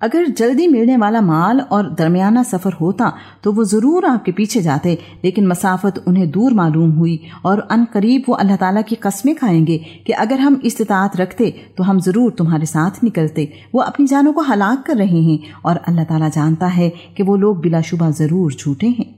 अगर जल्दी मिलने वाला माल और दरमियाना सफ़र होता तो वो ज़रूर आपके पीछे जाते, लेकिन मसाफत उन्हें दूर मालूम हुई और अन करीब वो अल्लाह ताला की कस्में खाएँगे कि अगर हम इस्तात रखते तो हम ज़रूर तुम्हारे साथ निकलते। वो अपनी जानों को हलाक कर रहे हैं और अल्लाह ताला जानता है कि वो लोग बिलाशुबा ज़रूर झूठे हैं।